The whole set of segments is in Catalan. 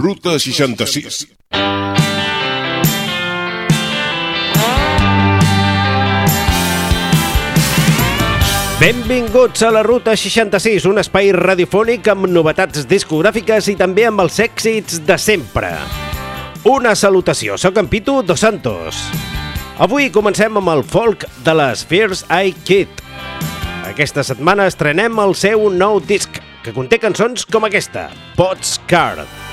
Ruta 66. Benvinguts a la Ruta 66, un espai radiofònic amb novetats discogràfiques i també amb els èxits de sempre. Una salutació, sóc en Pitu Dos Santos. Avui comencem amb el folk de les Fierce Eye Kid. Aquesta setmana estrenem el seu nou disc, que conté cançons com aquesta, Pots Card.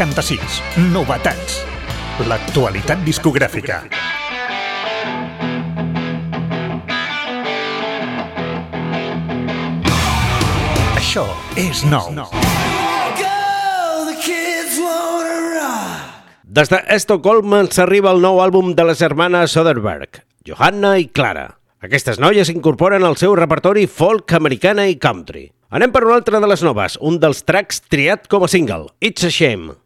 66. Novetats. L'actualitat discogràfica. Això és nou. Des de ens arriba el nou àlbum de les germanes Soderberg, Johanna i Clara. Aquestes noies incorporen al seu repertori folk americana i country. Anem per una altra de les noves, un dels tracks triat com a single, It's a Shame.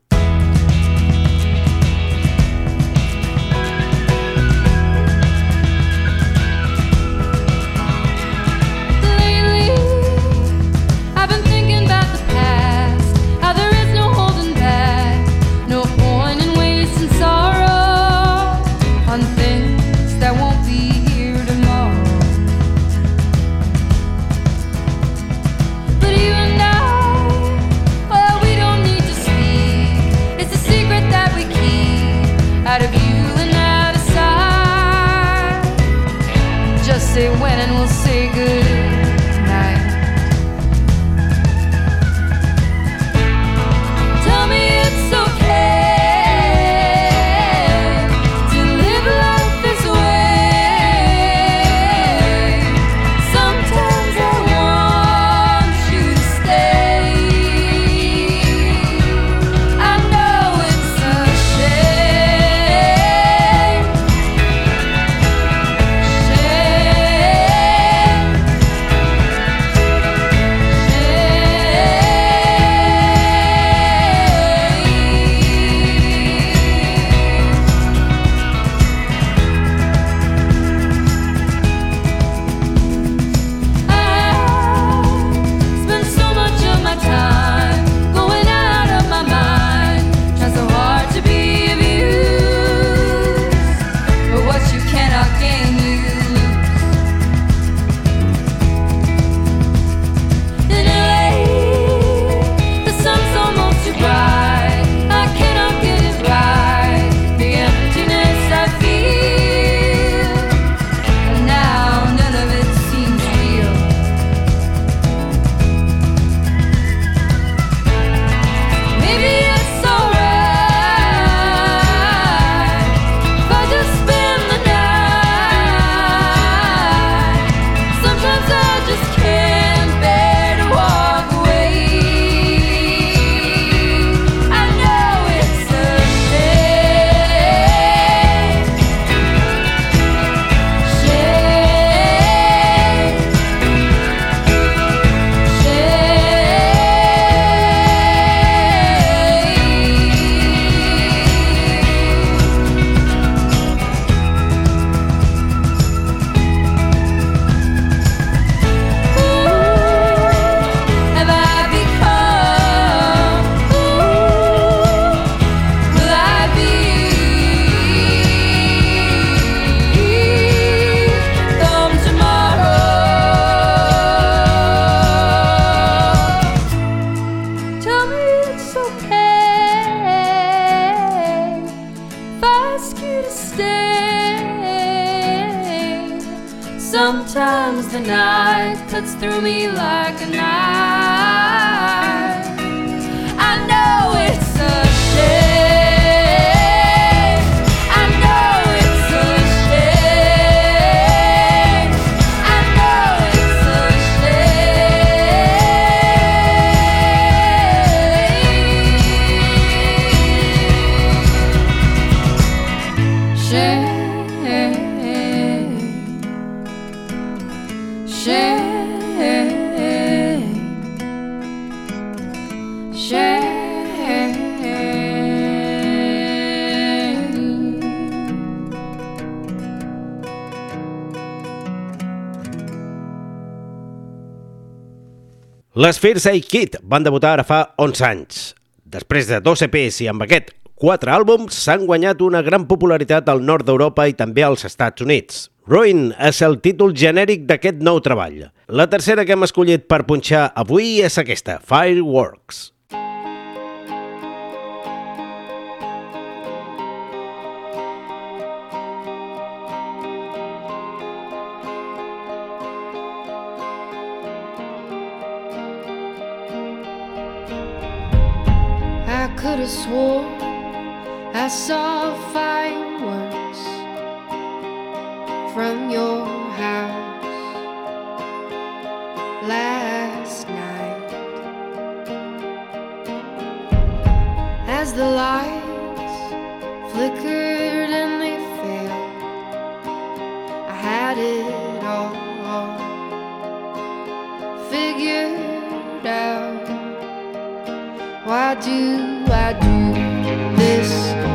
say when and we'll say good. Cuts through me like Les First Aid Kid van debutar ara fa 11 anys. Després de dos EPs i amb aquest quatre àlbums s'han guanyat una gran popularitat al nord d'Europa i també als Estats Units. Ruin és el títol genèric d'aquest nou treball. La tercera que hem escollit per punxar avui és aquesta, Fireworks. I saw fireworks from your house last night. As the lights flickered and they failed, I had it all figured out. Why do I do this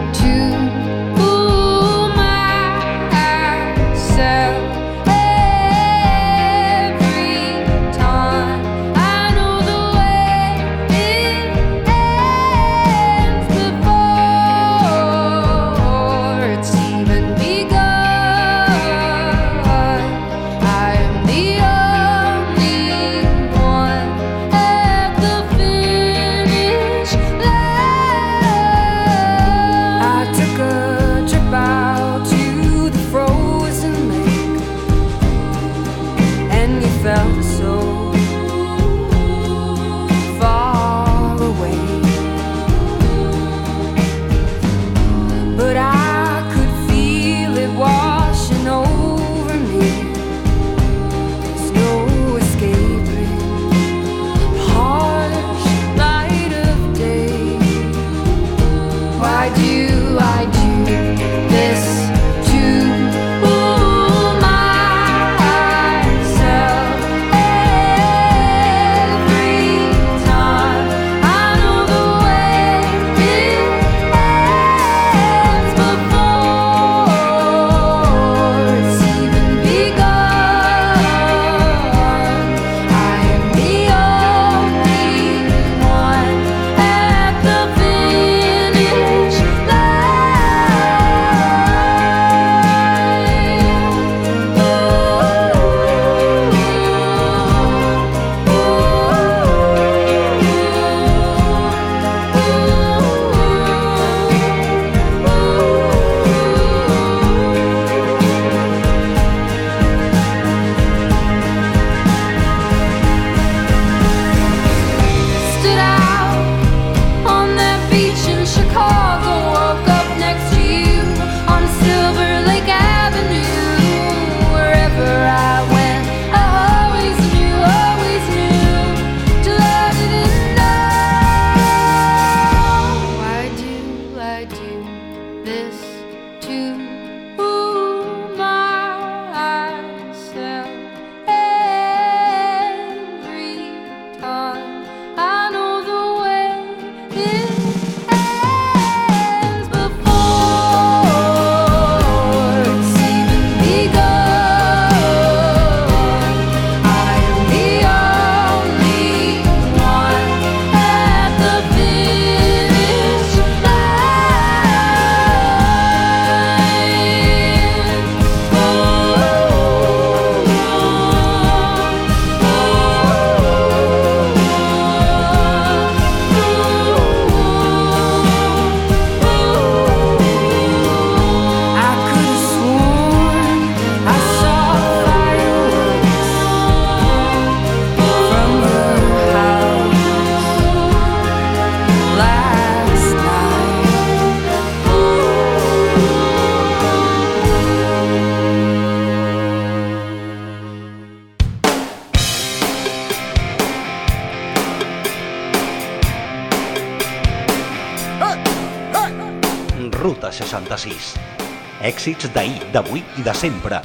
èxits d'ahir, d'avui i de sempre.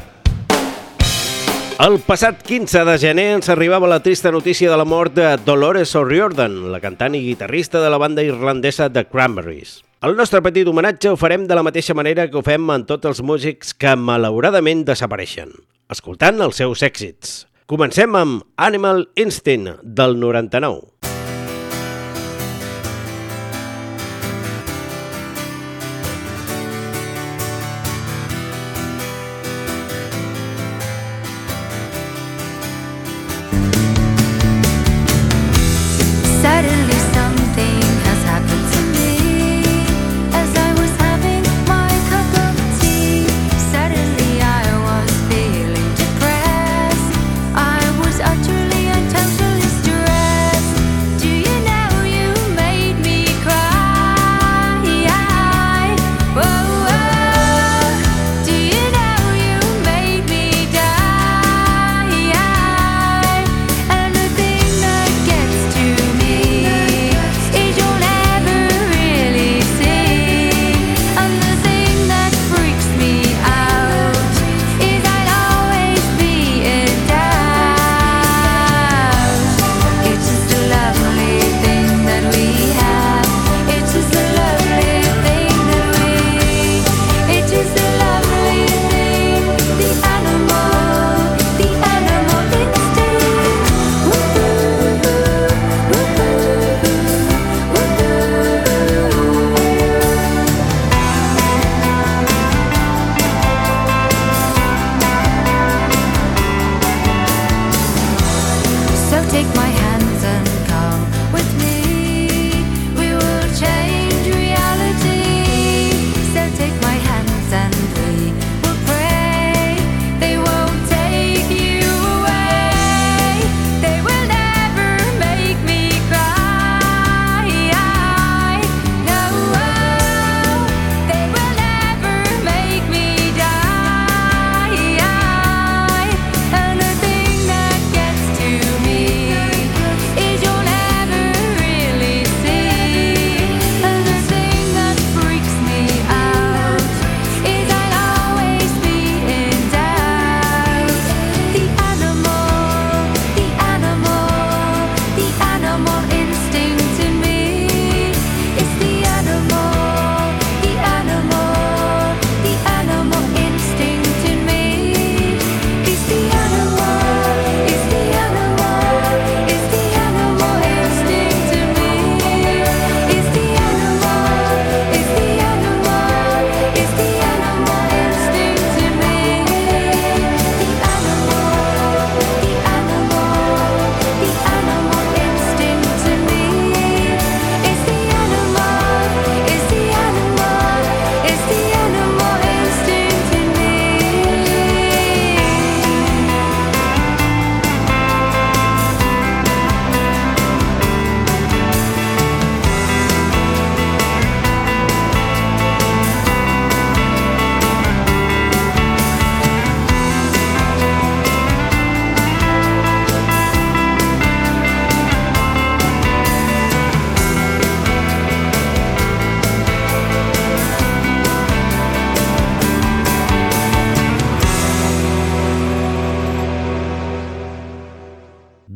El passat 15 de gener ens arribava la trista notícia de la mort de Dolores O'Riordan, la cantant i guitarrista de la banda irlandesa The Cranberries. El nostre petit homenatge ho farem de la mateixa manera que ho fem amb tots els músics que malauradament desapareixen, escoltant els seus èxits. Comencem amb Animal Instinct, del 99.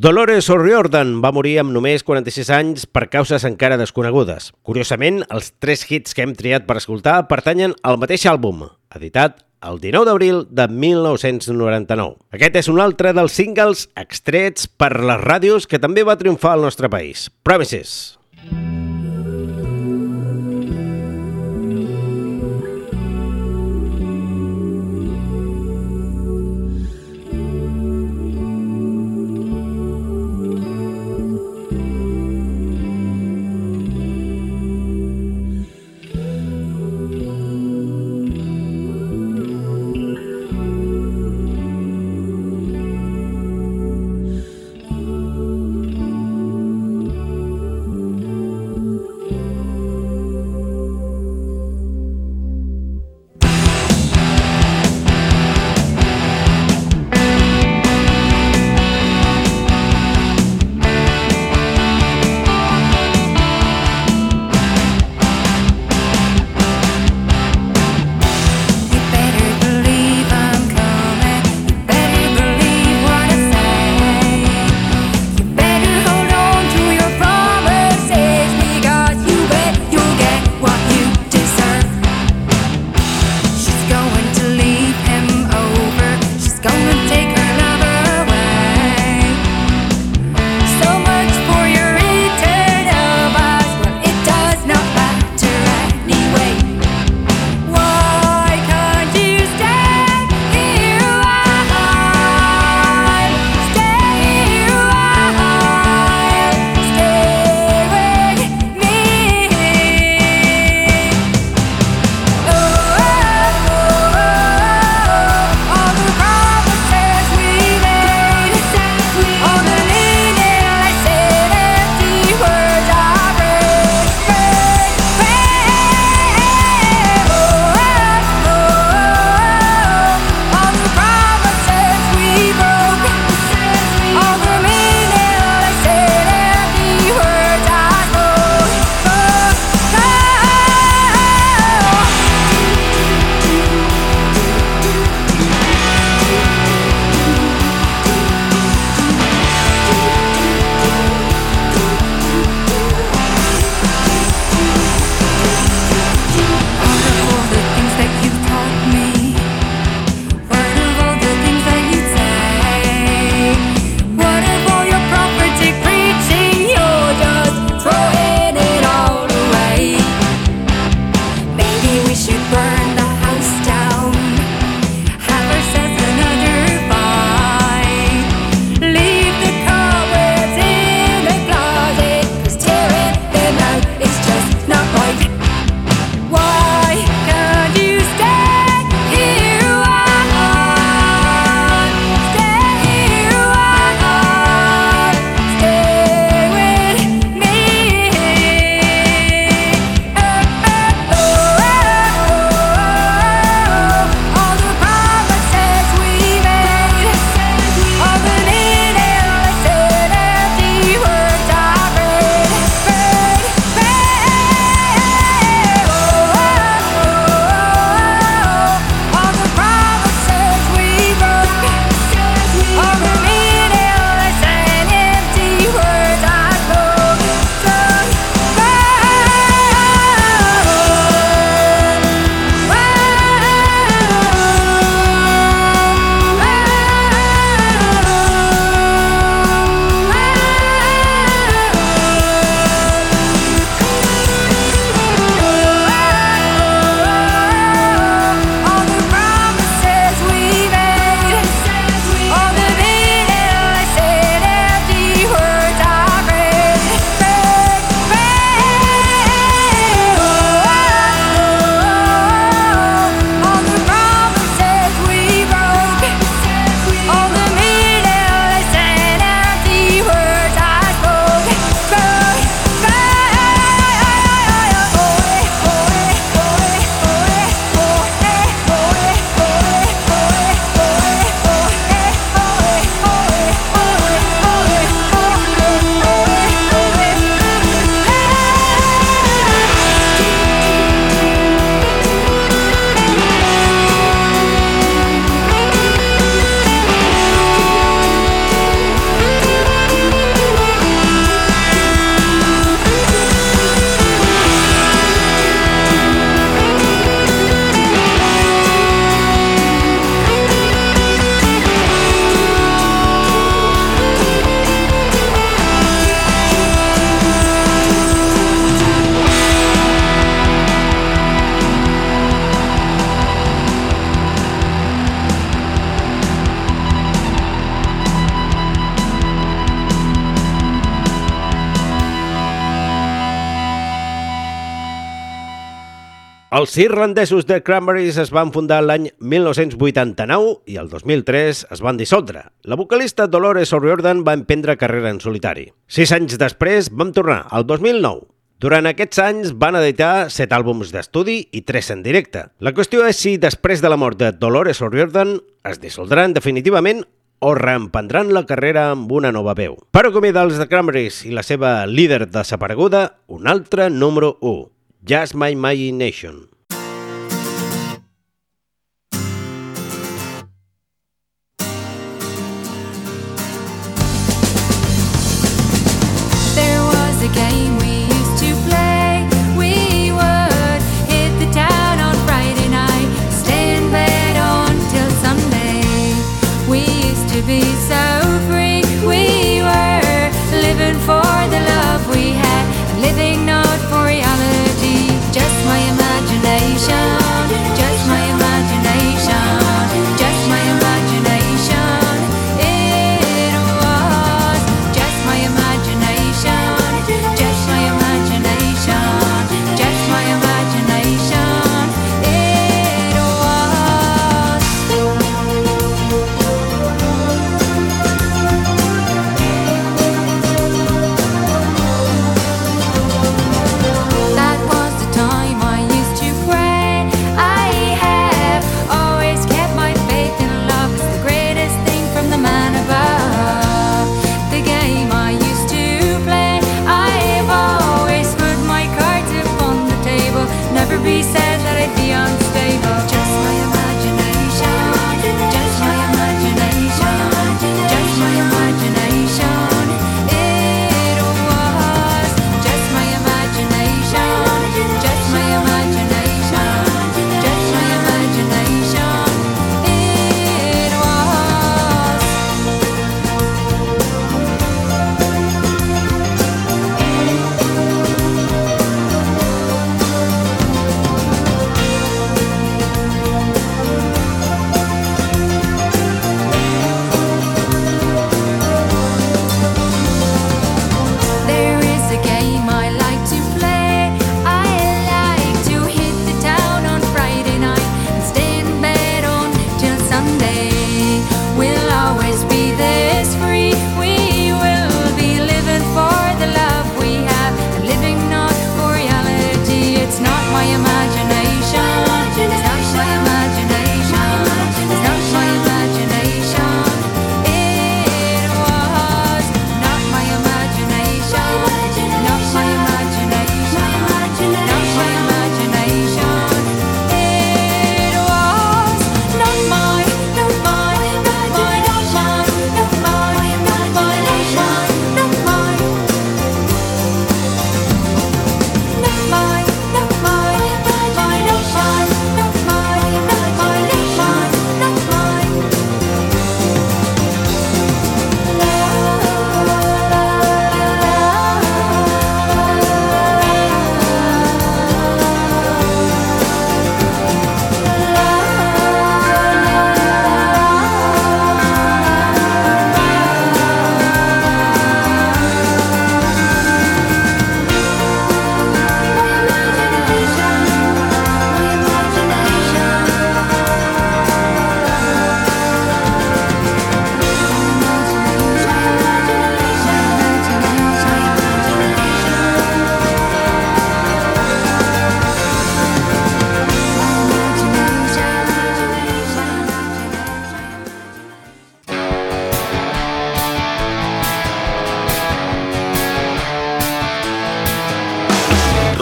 Dolores O'Riordan va morir amb només 46 anys per causes encara desconegudes. Curiosament, els tres hits que hem triat per escoltar pertanyen al mateix àlbum, editat el 19 d'abril de 1999. Aquest és un altre dels singles extrets per les ràdios que també va triomfar al nostre país. Promises. Els irlandesos de Cranberries es van fundar l'any 1989 i el 2003 es van dissoldre. La vocalista Dolores O'Riordan va emprendre carrera en solitari. Sis anys després vam tornar, al 2009. Durant aquests anys van editar set àlbums d'estudi i tres en directe. La qüestió és si després de la mort de Dolores O'Riordan es dissoldran definitivament o reemprendran la carrera amb una nova veu. Per acomiadar els de Cranberries i la seva líder desapareguda, un altre número 1, Just My Imagination. game.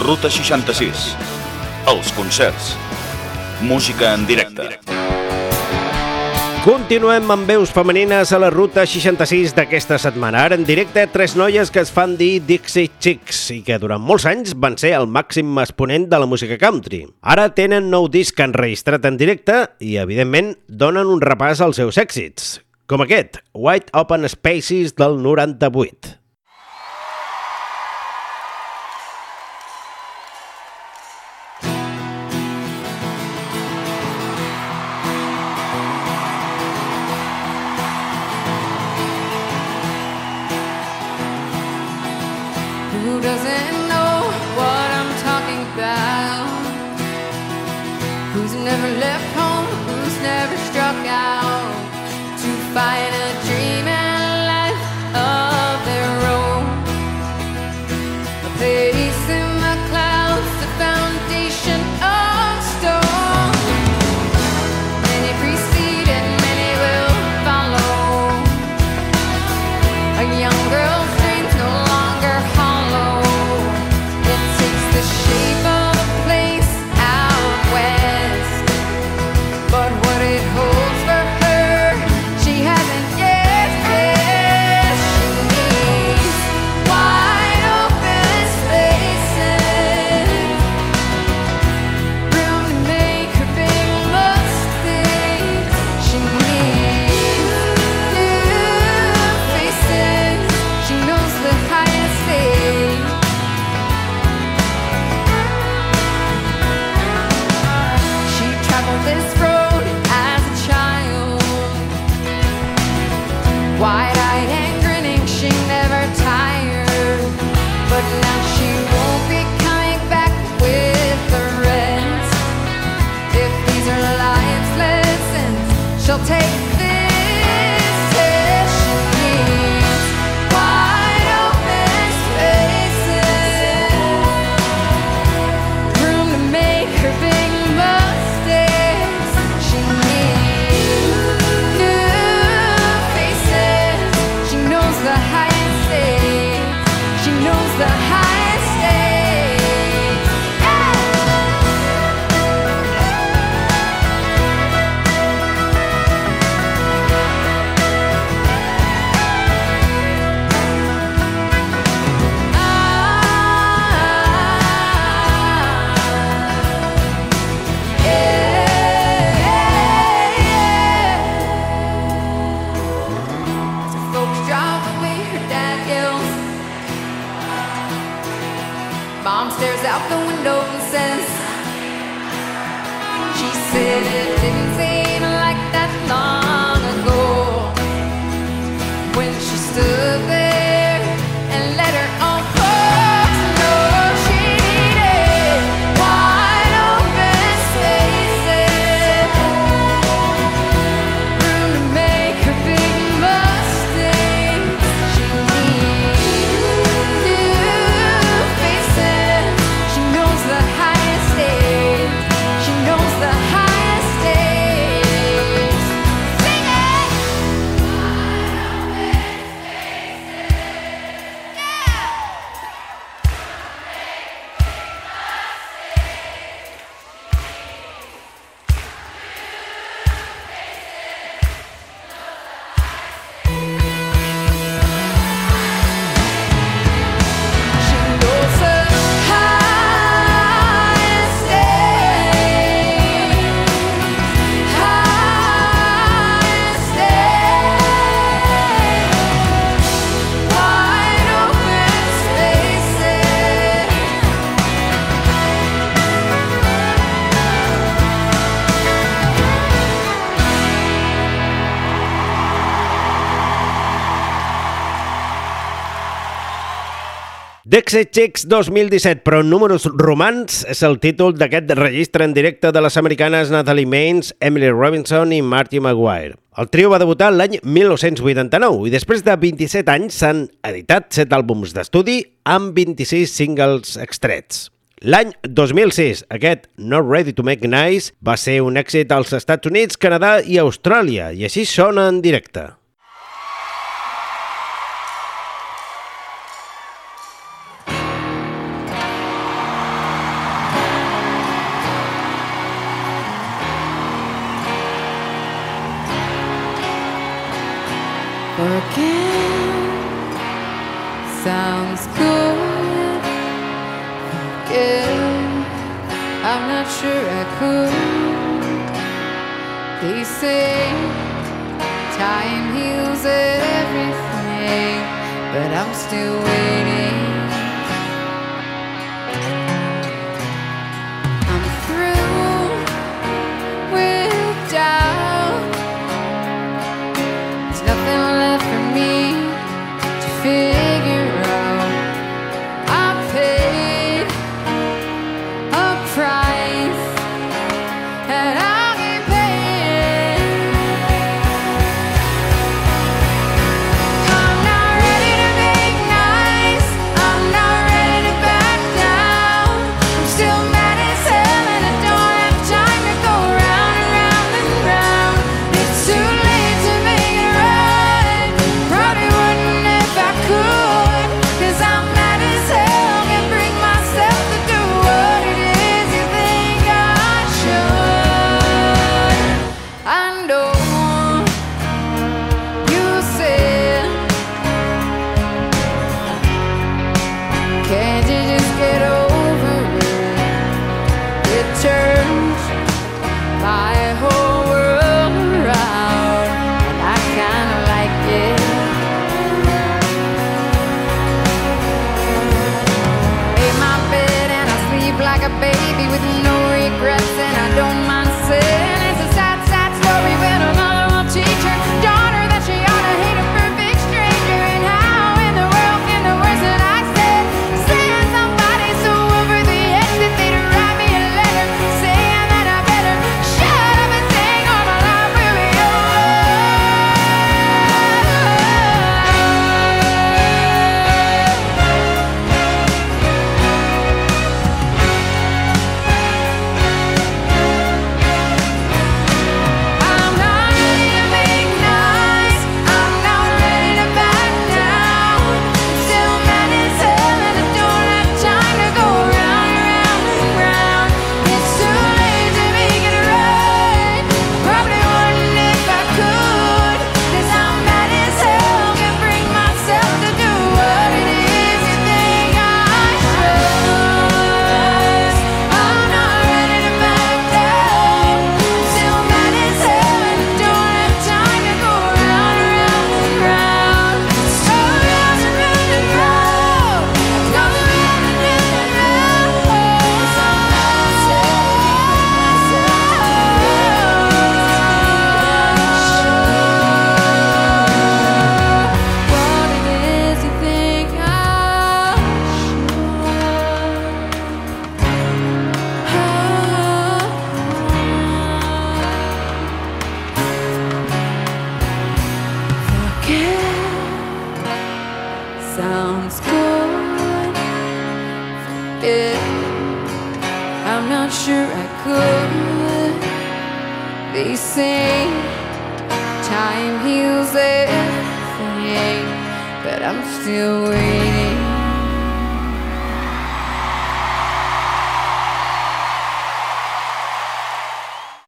Ruta 66. Els concerts. Música en directe. Continuem amb veus femenines a la ruta 66 d'aquesta setmana. Ara en directe, tres noies que es fan dir Dixie Chicks i que durant molts anys van ser el màxim exponent de la música country. Ara tenen nou disc enregistrat en directe i, evidentment, donen un repàs als seus èxits, com aquest, White Open Spaces del 98. Dexet Chicks 2017, però en números romans és el títol d'aquest registre en directe de les americanes Natalie Maines, Emily Robinson i Marty Maguire. El trio va debutar l'any 1989 i després de 27 anys s'han editat 7 àlbums d'estudi amb 26 singles extrets. L'any 2006, aquest Not Ready to Make Nice va ser un èxit als Estats Units, Canadà i Austràlia, i així sona en directe. I'm not sure I could. They say time heals everything, but I'm still waiting.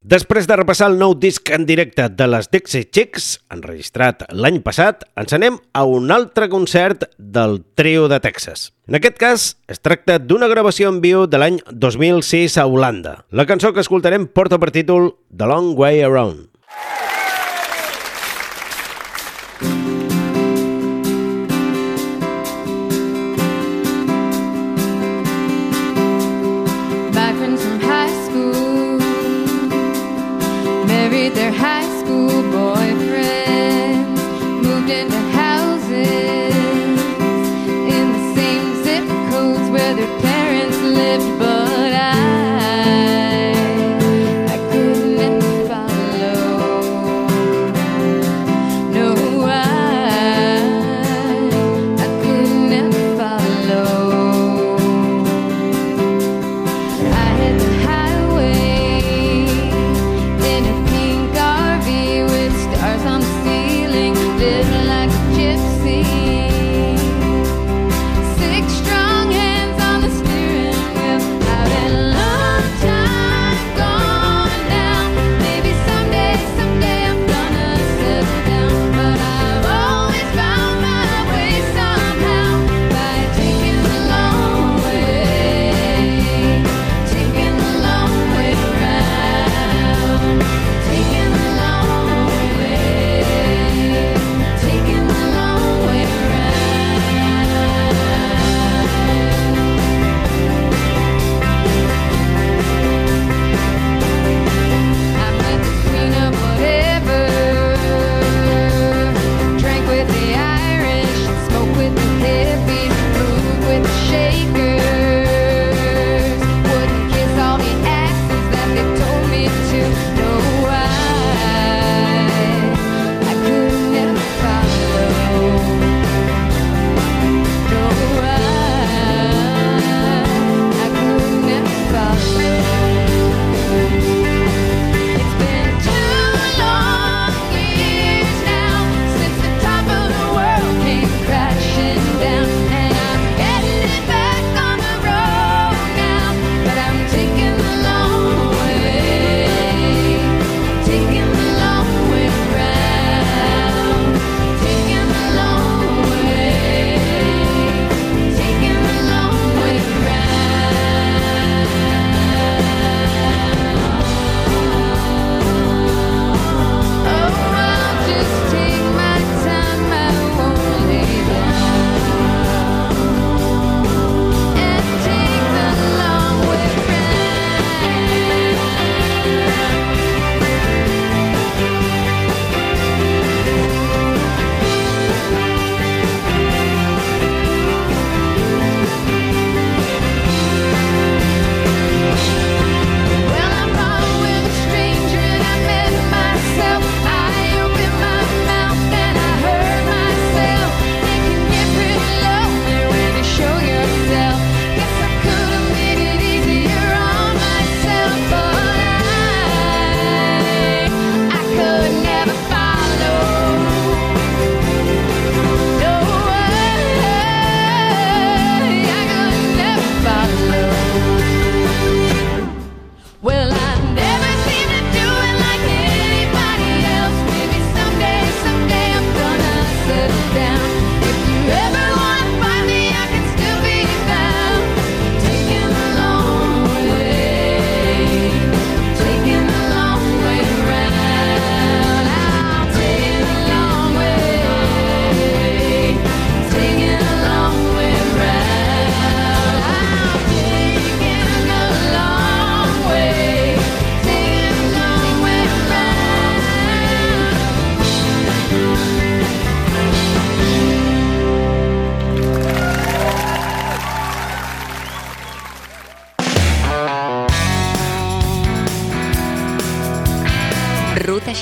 Després de repassar el nou disc en directe de les Dixie Chicks, enregistrat l'any passat, ens anem a un altre concert del trio de Texas. En aquest cas, es tracta d'una gravació en viu de l'any 2006 a Holanda. La cançó que escoltarem porta per títol The Long Way Around.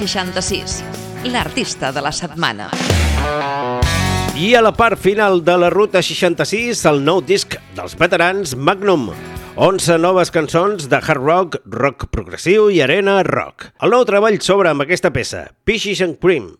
66, l'artista de la setmana. I a la part final de la Ruta 66, el nou disc dels veterans Magnum. 11 noves cançons de hard rock, rock progressiu i arena rock. El nou treball s'obre amb aquesta peça, Pishes and Cream,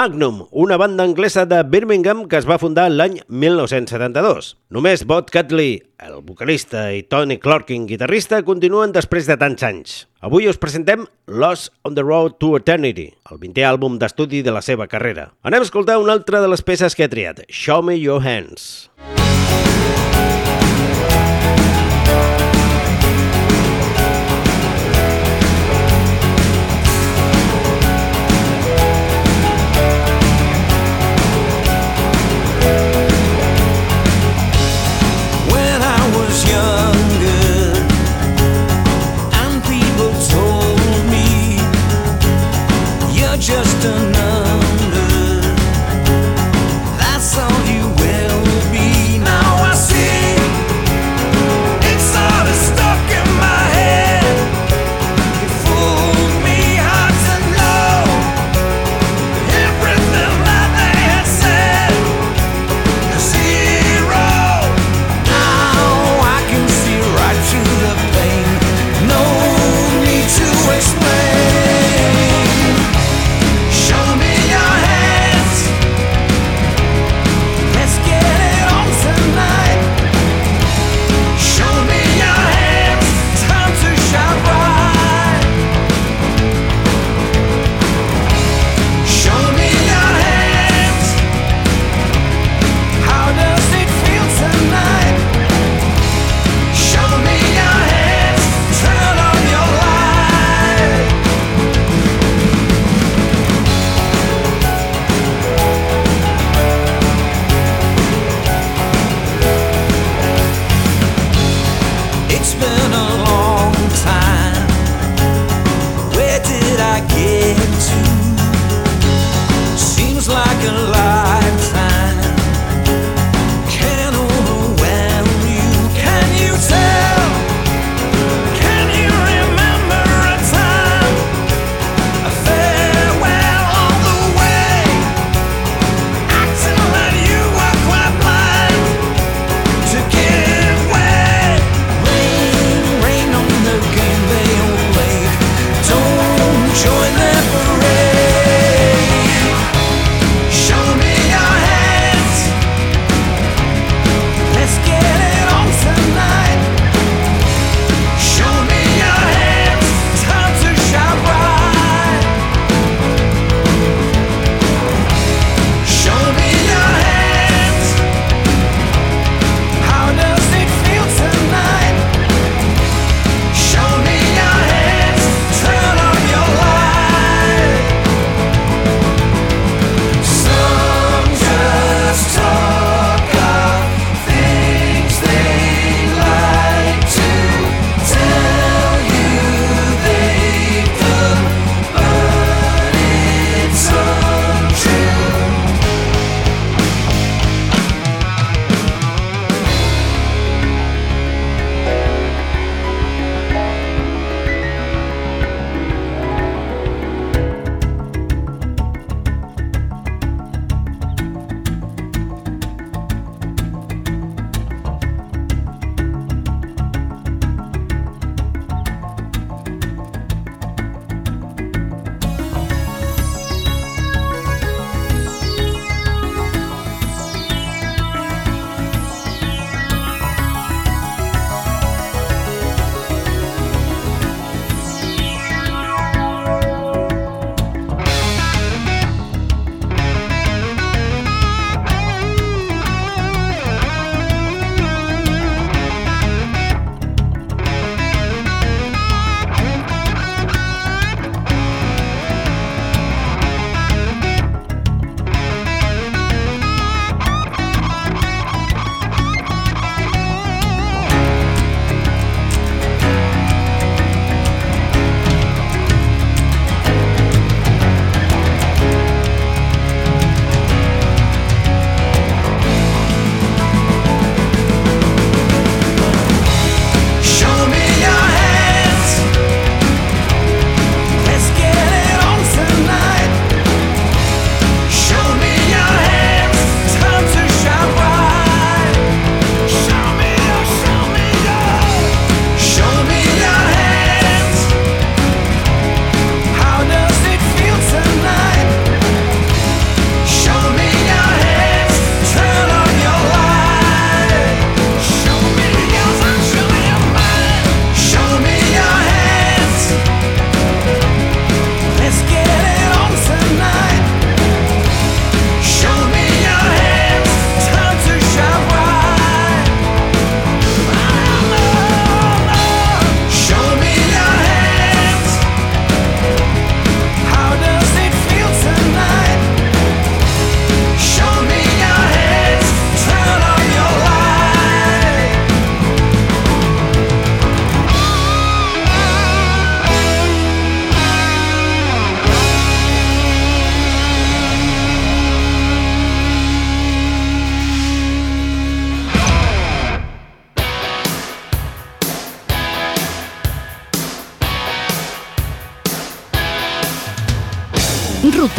Magnum, una banda anglesa de Birmingham que es va fundar l'any 1972. Només Bob Catley, el vocalista, i Tony Clarkin, guitarrista, continuen després de tants anys. Avui us presentem Lost on the Road to Eternity, el 20è àlbum d'estudi de la seva carrera. Anem a escoltar una altra de les peces que ha triat, Show Me Your Hands. Show Me Your Hands. just enough.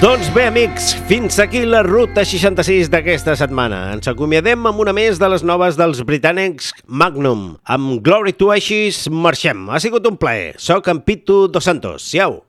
Doncs bé, amics, fins aquí la ruta 66 d'aquesta setmana. Ens acomiadem amb una més de les noves dels britànics Magnum. Amb Glory to Ashes marxem. Ha sigut un plaer. Soc en Pitu Dos Santos. Siau.